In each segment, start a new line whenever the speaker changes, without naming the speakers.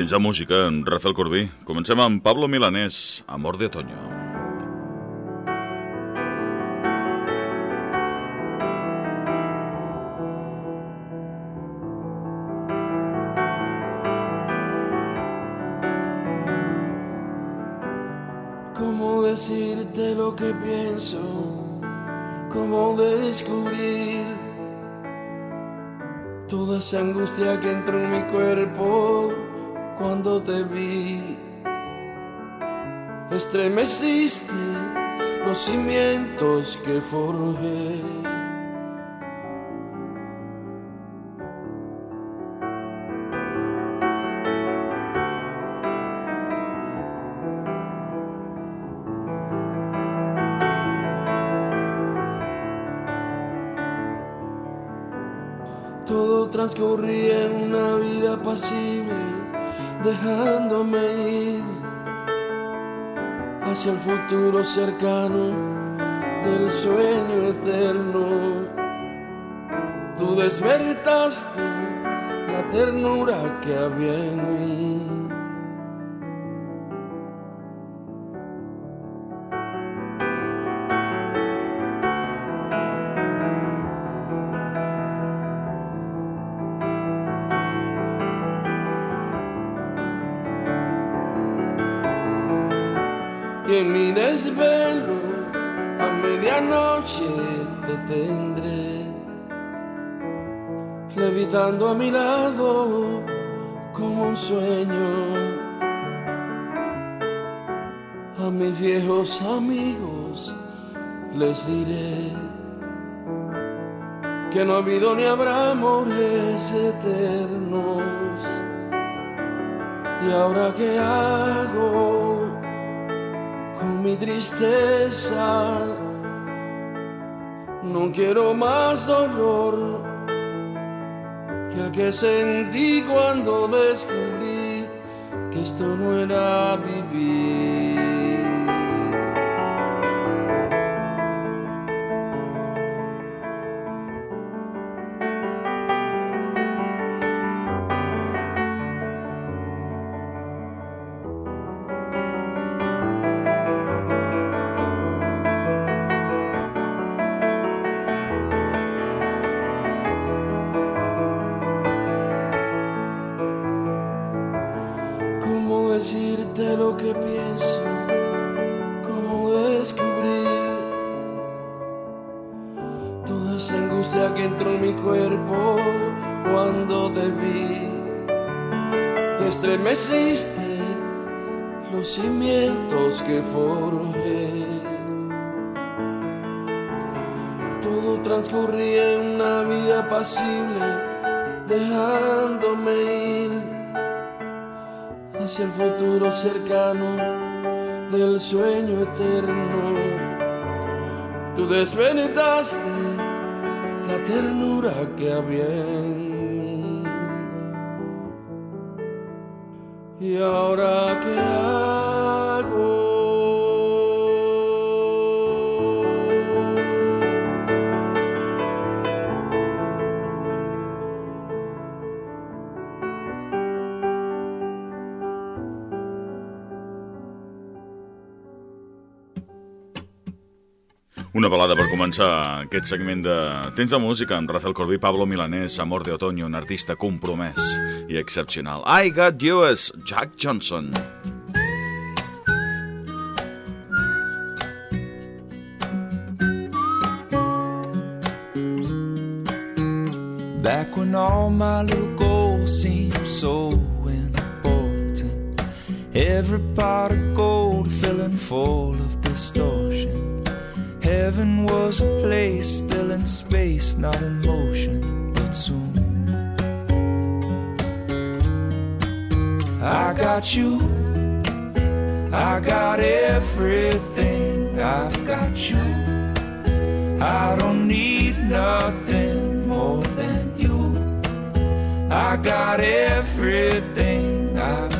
Temps de música, en Rafael Corbí. Comencem amb Pablo Milanés, Amor de Otoño.
¿Cómo decirte lo que pienso? ¿Cómo descubrir toda esa angustia que entró en mi cuerpo cuando te vi? Estremeciste los cimientos que forjé. Todo transcurría en una vida pasible, dejándome ir hacia el futuro cercano del sueño eterno. Tú despertaste la ternura que había en mí. Levitando a mi lado como un sueño. A mis viejos amigos les diré que no ha habido ni habrá amores eternos. ¿Y ahora qué hago? con mi tristeza. No quiero más dolor que que sentí cuando descubrí que esto no era vivir. Lo que pienso? ¿Cómo descubrir toda esa angustia que entró en mi cuerpo cuando te vi? Estremeciste los cimientos que forjé. Todo transcurría en una vida pasible, dejándome ir el futuro cercano del sueño eterno. Tú despertaste la ternura que había en mí. Y ahora qué
balada per començar aquest segment de Temps de música amb Rafael Corbí, Pablo Milanés, Amor de Otoño, un artista compromès i excepcional. I Got You és Jack Johnson.
Back when all my little goals seemed so important. Every pot of gold filling full of. Was a place still in space, not in motion, but soon. I got you, I got everything, I've got you. I don't need nothing more than you. I got everything, I've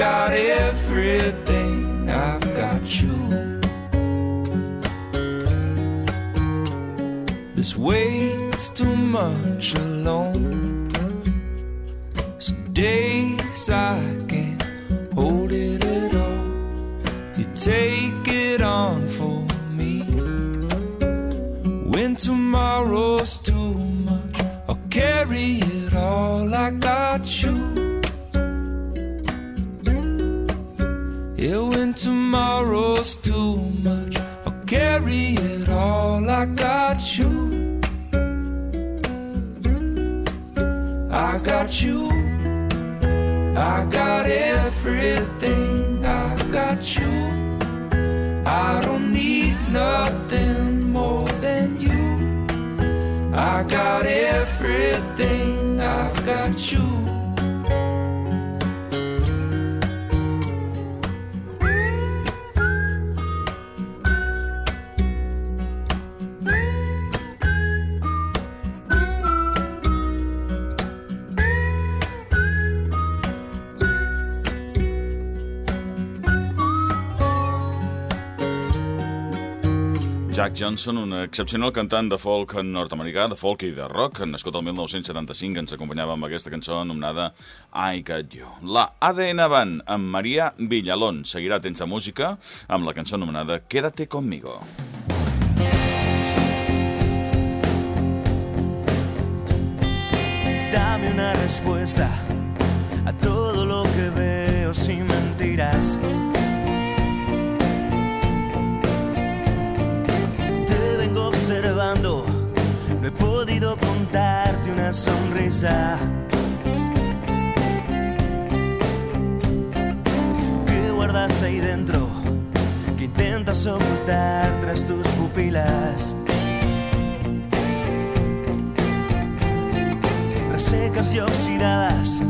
got everything, I've got you. This weight's too much alone. Some days I can't hold it at all. You take it on for me. When tomorrow's too much, I'll carry it all. I got you. Yeah, when tomorrow's too much, I'll carry it all. I got you. I got you. I got everything. I got you. I don't need nothing more than you. I got everything. I've got you.
Jack Johnson, un excepcional cantant de folk nord-americà, de folk i de rock, nascut el 1975, ens acompanyava amb aquesta cançó anomenada I Got You. La ADN Van, amb Maria Villalón, seguirà tens de música amb la cançó anomenada Quédate conmigo.
Dame una respuesta a todo he podido contarte una sonrisa. ¿Qué guardas ahí dentro? Que intentas ocultar tras tus pupilas. secas y oxidadas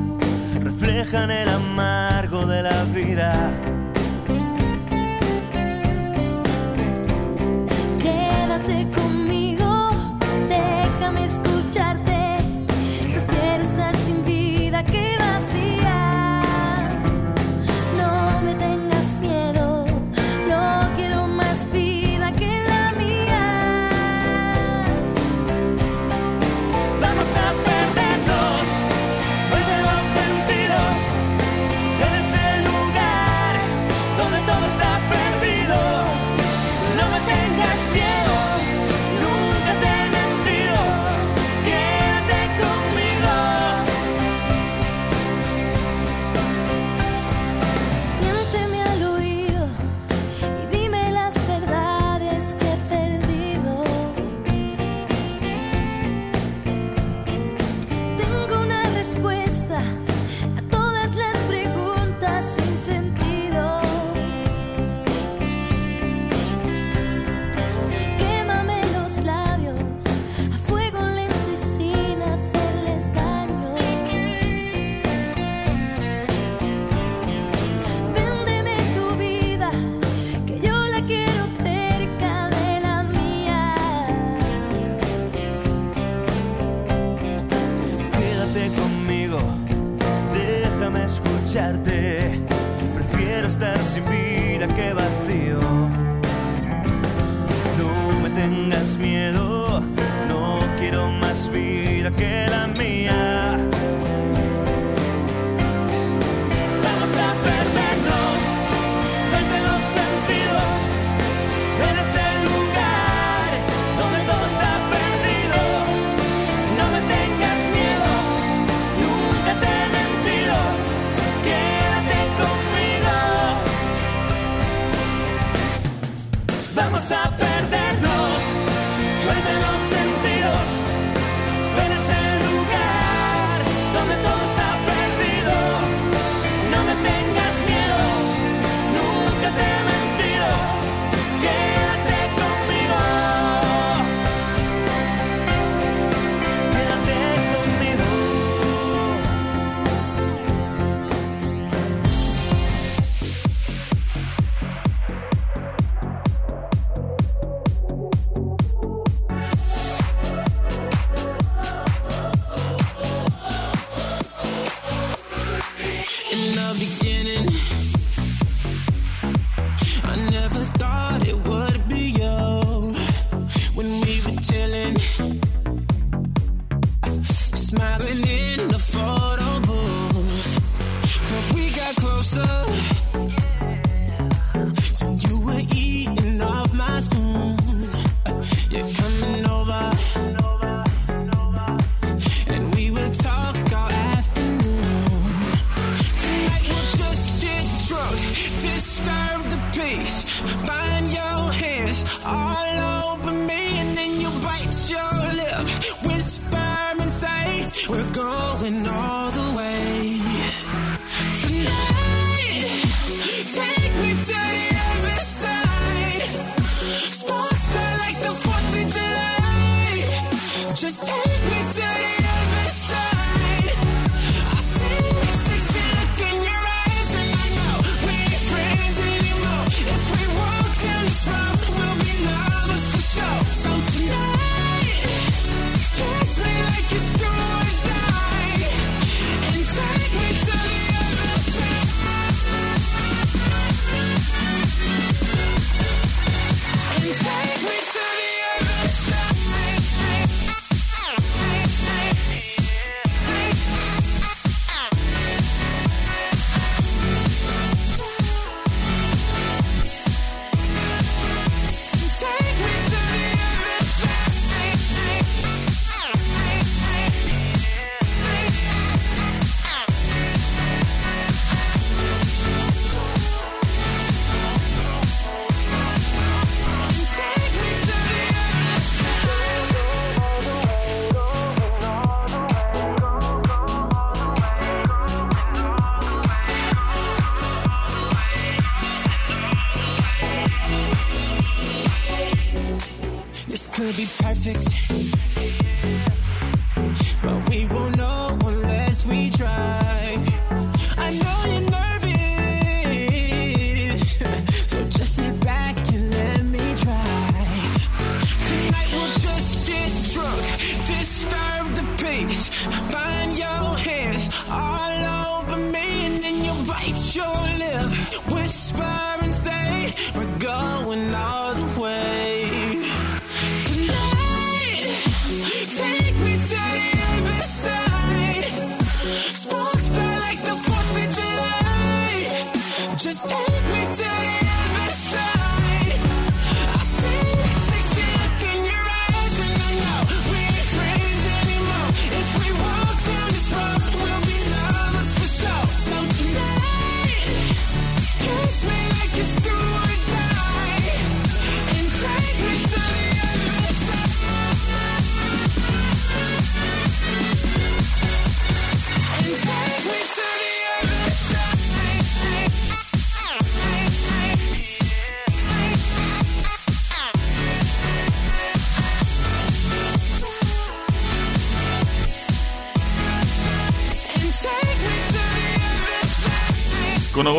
reflejan el amargo de la vida.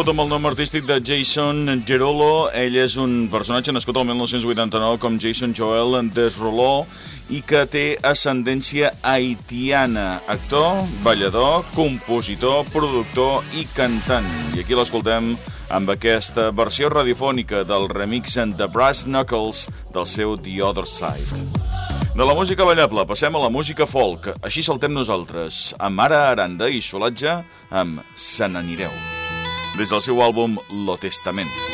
conegut amb el nom artístic de Jason Gerolo. Ell és un personatge nascut al 1989 com Jason Joel Desroló i que té ascendència haitiana. Actor, ballador, compositor, productor i cantant. I aquí l'escoltem amb aquesta versió radiofònica del remix de Brass Knuckles del seu The Other Side. De la música ballable passem a la música folk. Així saltem nosaltres, amb Ara Aranda i Solatge, amb Se n'anireu des del seu àlbum Lo Testament.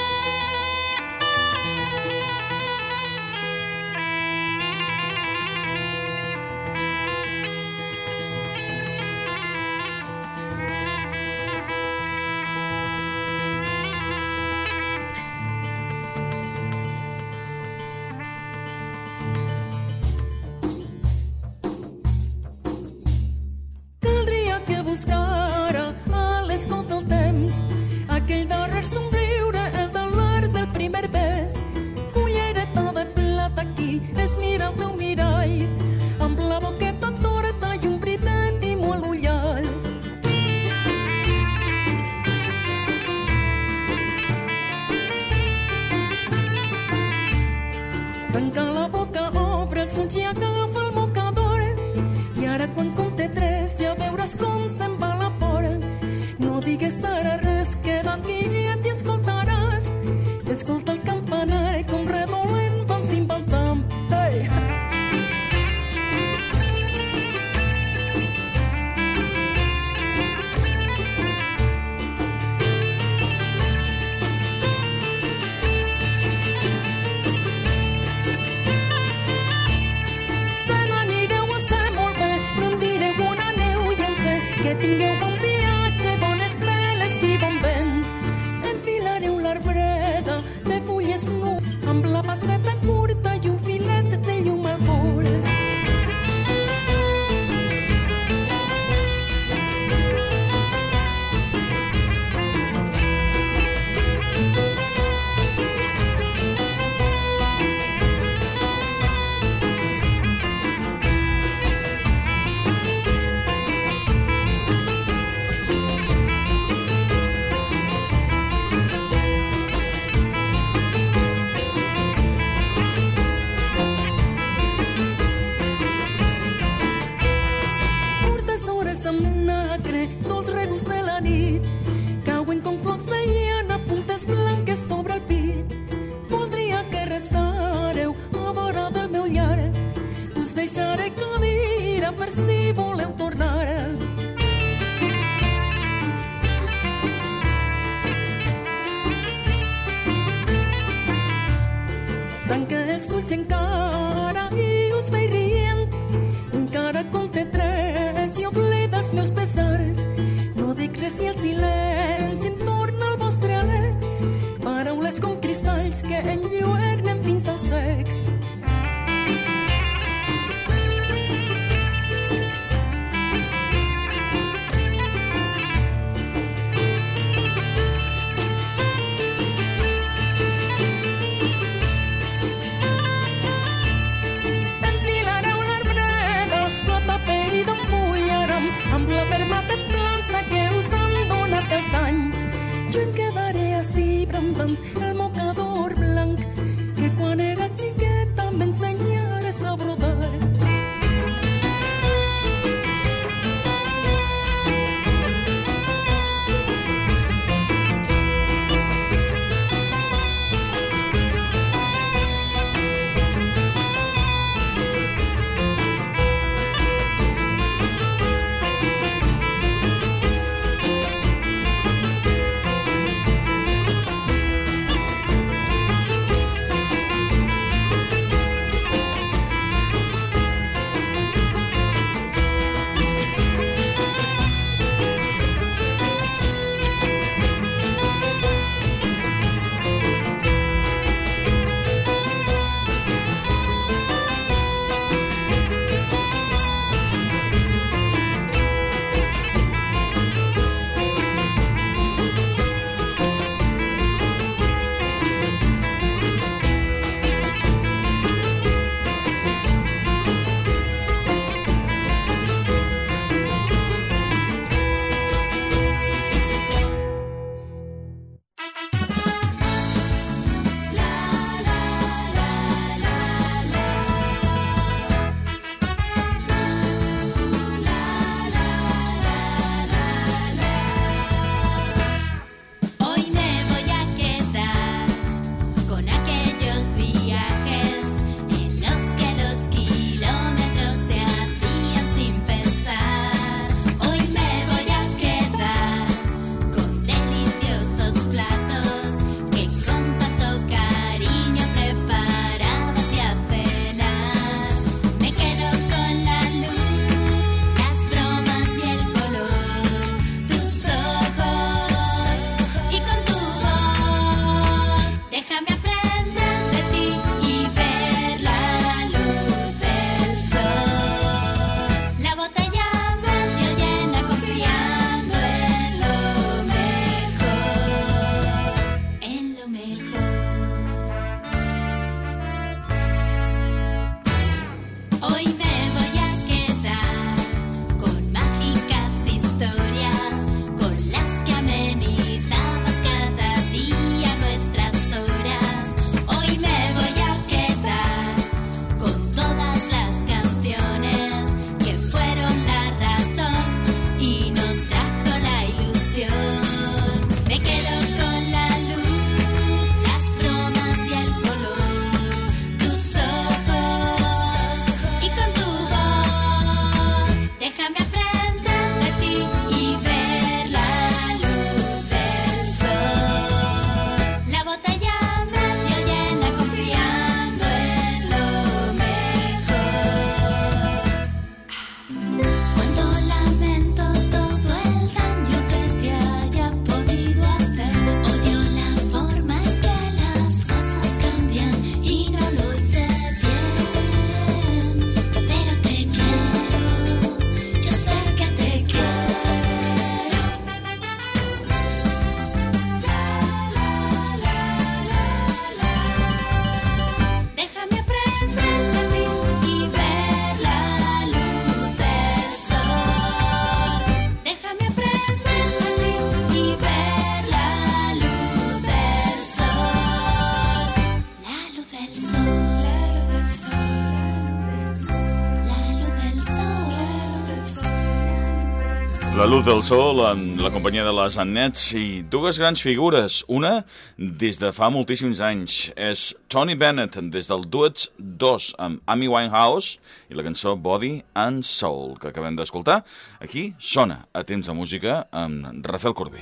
Arranca la boca, obra el son y agafa el mocador. Y ahora cuando conte tres ya veuràs com se'n va por. No digues ara res, queda aquí i t'hi escoltaràs. Escolta el campanar com redola La
luz del sol en la companyia de les Annets i dues grans figures. Una, des de fa moltíssims anys, és Tony Bennett, des del Duets 2 amb Amy Winehouse i la cançó Body and Soul, que acabem d'escoltar. Aquí sona a temps de música amb Rafael Corbí.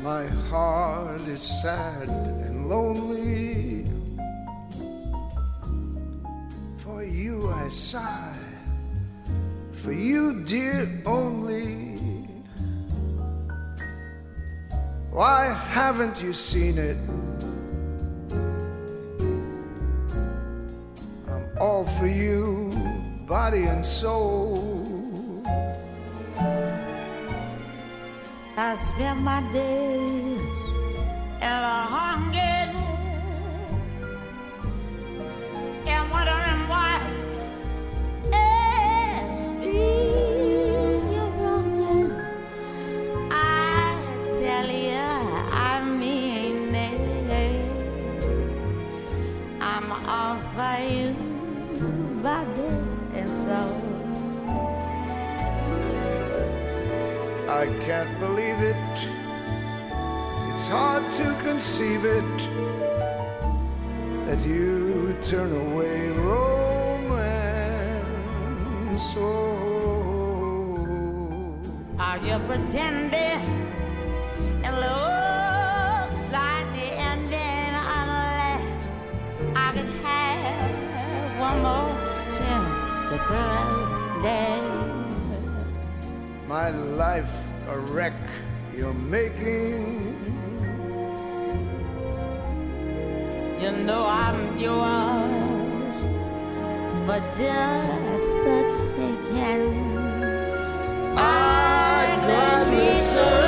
My heart is sad and lonely. For you I sigh. For you, dear, only. Why haven't you seen it? I'm all for you, body and soul.
I spend my days in a hunger
can't believe it. It's hard to conceive it that you turn away romance. Oh.
Are you pretending? It looks like the ending unless I could have one more chance to pretend.
My life a wreck you're making.
You know I'm yours for just the taking.
I gladly surrender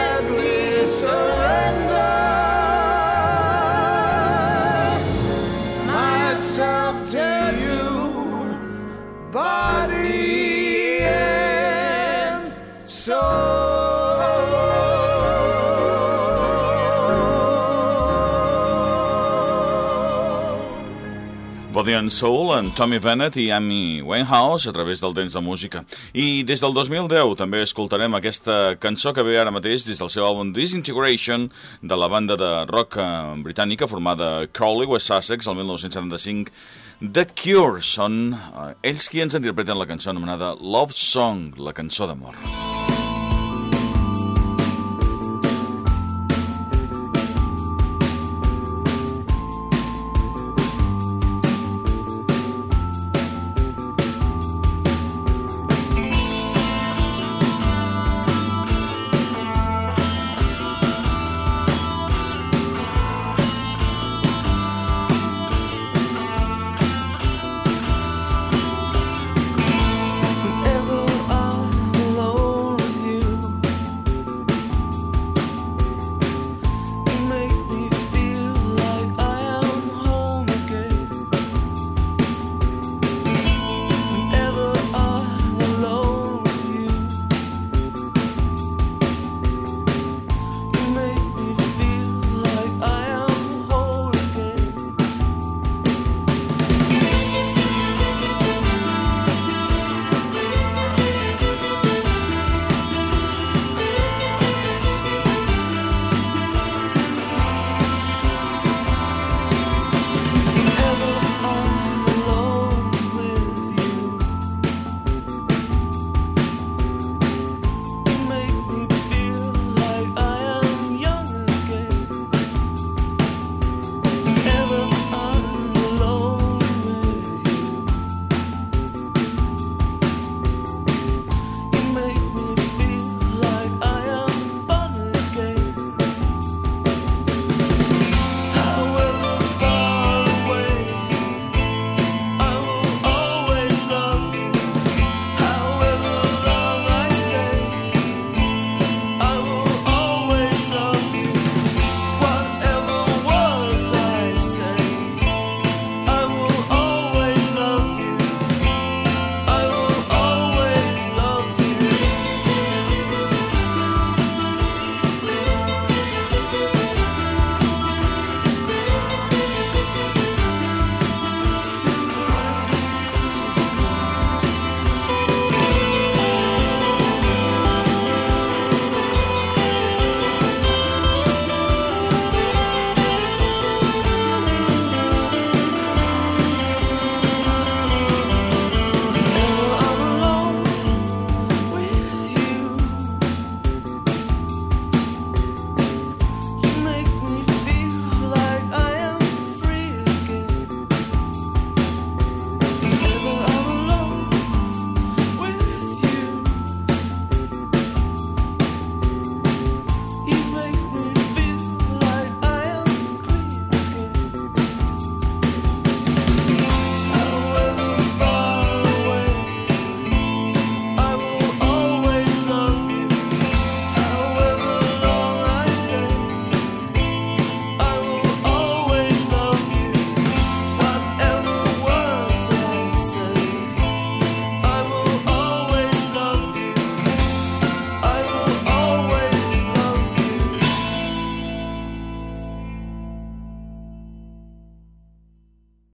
And Soul, en Tommy Bennett i Amy Winehouse a través del Dents de Música. I des del 2010 també escoltarem aquesta cançó que ve ara mateix des del seu àlbum Disintegration de la banda de rock eh, britànica formada Crawley, West Sussex, el 1975. The Cure són eh, ells qui ens interpreten la cançó anomenada Love Song, la cançó d'amor.